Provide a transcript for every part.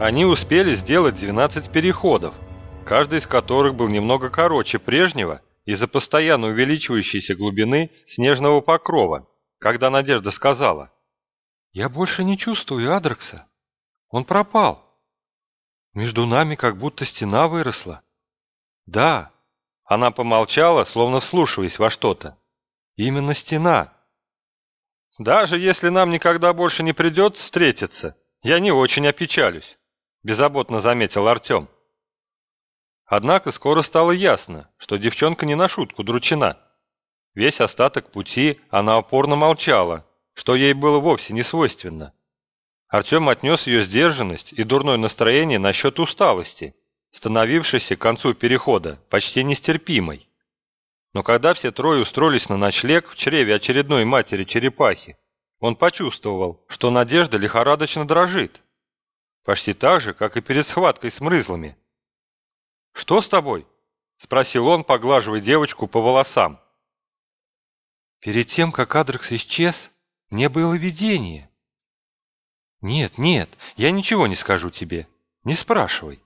Они успели сделать 12 переходов, каждый из которых был немного короче прежнего из-за постоянно увеличивающейся глубины снежного покрова, когда Надежда сказала «Я больше не чувствую Адрекса. Он пропал. Между нами как будто стена выросла». «Да». Она помолчала, словно вслушиваясь во что-то. «Именно стена». «Даже если нам никогда больше не придется встретиться, я не очень опечалюсь», — беззаботно заметил Артем. Однако скоро стало ясно, что девчонка не на шутку дручена. Весь остаток пути она упорно молчала, что ей было вовсе не свойственно. Артем отнес ее сдержанность и дурное настроение насчет усталости, становившейся к концу перехода почти нестерпимой. Но когда все трое устроились на ночлег в чреве очередной матери черепахи, он почувствовал, что надежда лихорадочно дрожит. Почти так же, как и перед схваткой с мрызлами. «Что с тобой?» – спросил он, поглаживая девочку по волосам. «Перед тем, как Адрекс исчез, мне было видение». «Нет, нет, я ничего не скажу тебе. Не спрашивай».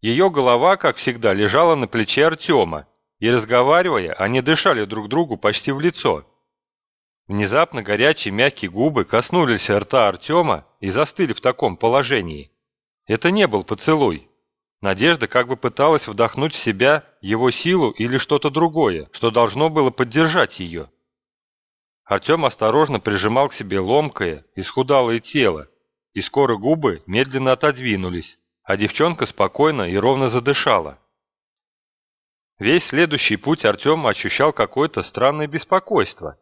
Ее голова, как всегда, лежала на плече Артема, и, разговаривая, они дышали друг другу почти в лицо. Внезапно горячие мягкие губы коснулись рта Артема и застыли в таком положении. Это не был поцелуй. Надежда как бы пыталась вдохнуть в себя его силу или что-то другое, что должно было поддержать ее. Артем осторожно прижимал к себе ломкое, исхудалое тело, и скоро губы медленно отодвинулись, а девчонка спокойно и ровно задышала. Весь следующий путь Артем ощущал какое-то странное беспокойство.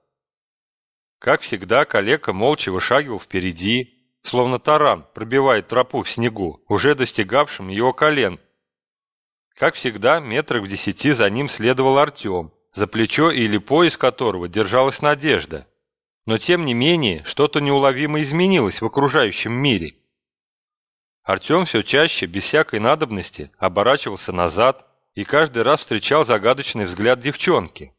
Как всегда, коллега молча вышагивал впереди, словно таран пробивает тропу в снегу, уже достигавшим его колен. Как всегда, метрах в десяти за ним следовал Артем, за плечо или пояс которого держалась Надежда. Но тем не менее, что-то неуловимо изменилось в окружающем мире. Артем все чаще, без всякой надобности, оборачивался назад и каждый раз встречал загадочный взгляд девчонки.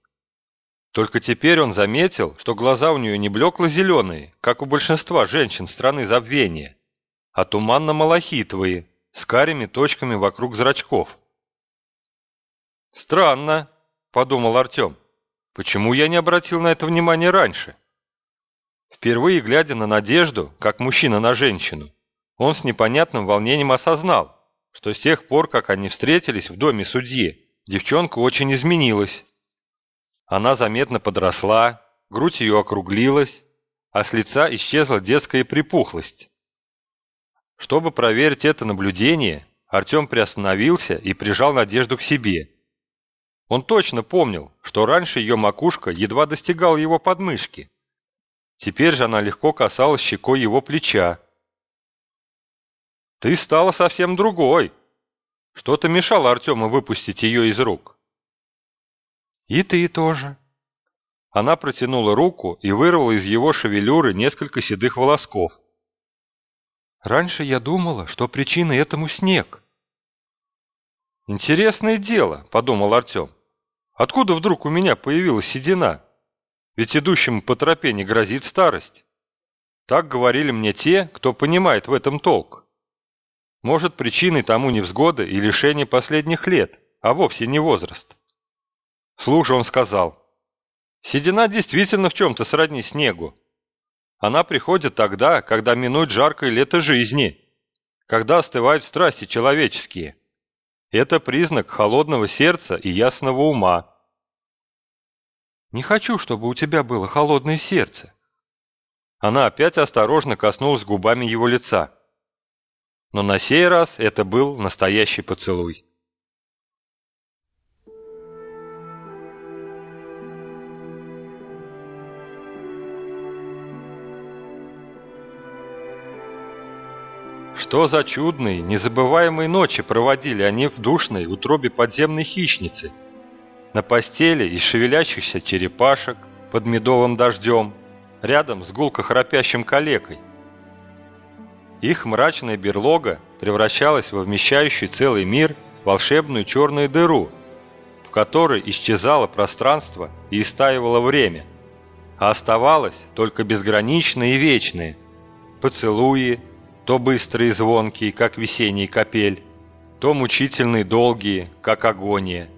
Только теперь он заметил, что глаза у нее не блекло-зеленые, как у большинства женщин страны забвения, а туманно-малахитовые, с карими точками вокруг зрачков. «Странно», — подумал Артем, — «почему я не обратил на это внимание раньше?» Впервые глядя на Надежду, как мужчина на женщину, он с непонятным волнением осознал, что с тех пор, как они встретились в доме судьи, девчонка очень изменилась. Она заметно подросла, грудь ее округлилась, а с лица исчезла детская припухлость. Чтобы проверить это наблюдение, Артем приостановился и прижал Надежду к себе. Он точно помнил, что раньше ее макушка едва достигала его подмышки. Теперь же она легко касалась щекой его плеча. «Ты стала совсем другой!» Что-то мешало Артему выпустить ее из рук. «И ты тоже». Она протянула руку и вырвала из его шевелюры несколько седых волосков. «Раньше я думала, что причиной этому снег». «Интересное дело», — подумал Артем. «Откуда вдруг у меня появилась седина? Ведь идущему по тропе не грозит старость». Так говорили мне те, кто понимает в этом толк. Может, причиной тому невзгоды и лишение последних лет, а вовсе не возраст. Слушай, он сказал. Седина действительно в чем-то сродни снегу. Она приходит тогда, когда минует жаркое лето жизни, когда остывают страсти человеческие. Это признак холодного сердца и ясного ума. Не хочу, чтобы у тебя было холодное сердце. Она опять осторожно коснулась губами его лица. Но на сей раз это был настоящий поцелуй. Что за чудные, незабываемые ночи проводили они в душной утробе подземной хищницы. На постели из шевелящихся черепашек под медовым дождем, рядом с гулко храпящим калекой. Их мрачная берлога превращалась во вмещающий целый мир волшебную черную дыру, в которой исчезало пространство и истаивало время, а оставалось только безграничное и вечное – поцелуи, то быстрые и звонкие, как весенний капель, то мучительные долгие, как агония.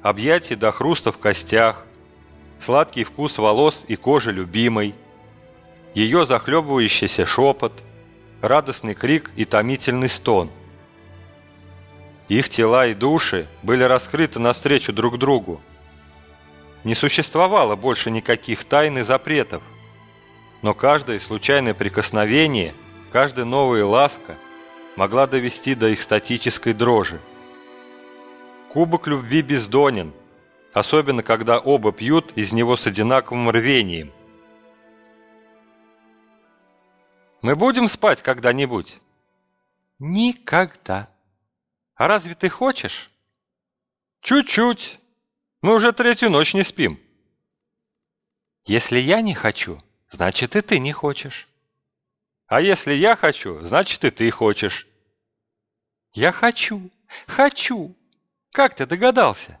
Объятия до хруста в костях, сладкий вкус волос и кожи любимой, ее захлебывающийся шепот, радостный крик и томительный стон. Их тела и души были раскрыты навстречу друг другу. Не существовало больше никаких тайн и запретов, но каждое случайное прикосновение, каждая новая ласка могла довести до их статической дрожи. Кубок любви бездонен, особенно когда оба пьют из него с одинаковым рвением. «Мы будем спать когда-нибудь?» «Никогда». «А разве ты хочешь?» «Чуть-чуть. Мы уже третью ночь не спим». «Если я не хочу, значит и ты не хочешь». «А если я хочу, значит и ты хочешь». «Я хочу, хочу. Как ты догадался?»